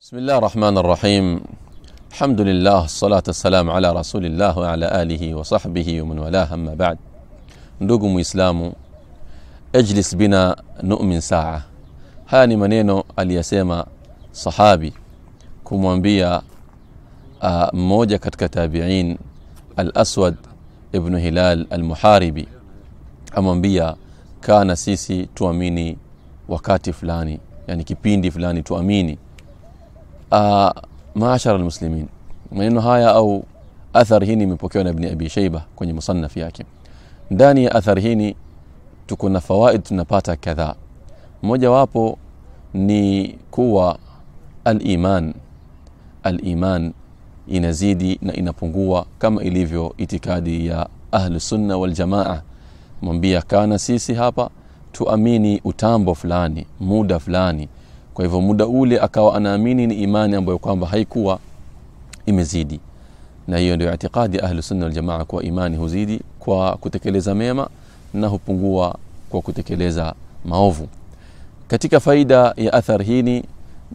بسم الله الرحمن الرحيم الحمد لله الصلاة والسلام على رسول الله وعلى آله وصحبه ومن والاه أما بعد ندقم إسلام اجلس بنا نؤمن ساعة هاني منينو اليسيما صحابي كم وانبيا موجة كتابعين الأسود ابن هلال المحاربي أم كان سيسي تواميني وكاتي فلاني يعني كبيندي فلاني تواميني uh, maashara almuslimin maneno haya au athar hii imepokewa na ibni abi shaiba kwenye musannaf yake ndani ya athar hii tuko na fawaid tunapata kadhaa mojawapo ni kuwa aliman aliman inazidi na inapungua kama ilivyo itikadi ya ahlusunna waljamaa mwambia kana sisi hapa tuamini utambo fulani muda fulani kwa hivyo muda ule akawa anaamini ni imani ambayo kwamba haikuwa imezidi. Na hiyo ndio itikadi ahlu sunna waljamaa kuwa imani huzidi kwa kutekeleza mema na hupungua kwa kutekeleza maovu. Katika faida ya athar hini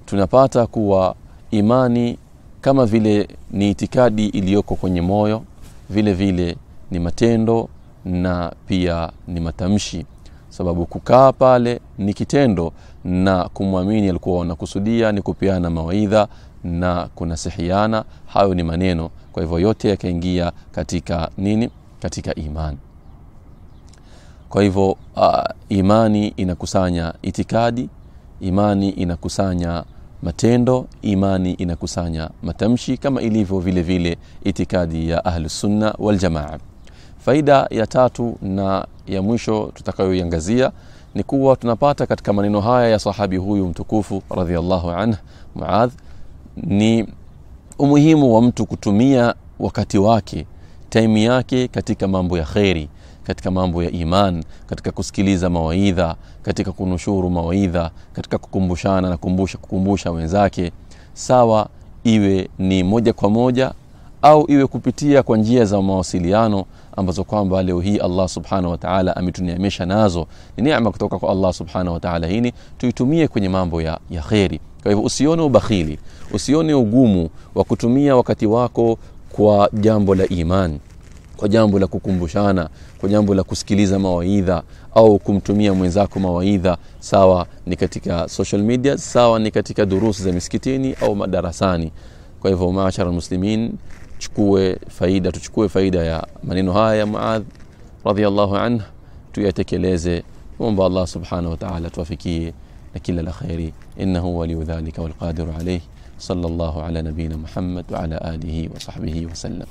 tunapata kuwa imani kama vile ni itikadi iliyoko kwenye moyo vile vile ni matendo na pia ni matamshi sababu kukaa pale ni kitendo na kumwamini alikuwa wanakusudia ni kupeana mawaidha na kunasihiana. Hayo ni maneno kwa hivyo yote yakaingia katika nini? Katika imani. Kwa hivyo uh, imani inakusanya itikadi imani inakusanya matendo imani inakusanya matamshi kama ilivyo vile vile itikadi ya ahlusunna waljamaa faida ya tatu na ya mwisho tutakayoiangazia ni kuwa tunapata katika maneno haya ya sahabi huyu mtukufu radhiallahu anhu muadh ni umuhimu wa mtu kutumia wakati wake taimu yake katika mambo ya kheri katika mambo ya iman katika kusikiliza mawaidha katika kunushuru mawaidha katika kukumbushana na kumbusha kukumbusha wenzake. Sawa iwe ni moja kwa moja au iwe kupitia kwa njia za mawasiliano ambazo kwamba leo hii allah subhanahu wataala ametuniamesha nazo. Ni neema kutoka kwa allah subhanahu wataala hini tuitumie kwenye mambo ya, ya kheri. Kwa hivyo usione ubakhili usione ugumu wa kutumia wakati wako kwa jambo la imani kwa jambo la kukumbushana kwa jambo la kusikiliza mawaidha au kumtumia mwenzako mawaidha sawa ni katika social media sawa ni katika durusi za misikitini au madarasani kwa hivyo maashara muslimin chukue faida tuchukue faida ya maneno haya ya muadh radiallahu anh tuyatekeleze omba allah subhanahu wataala tuwafikie na kila la kheri innahu waliyu dhalika walqadiru alaih صلى الله على نبينا محمد وعلى آله وصحبه وسلم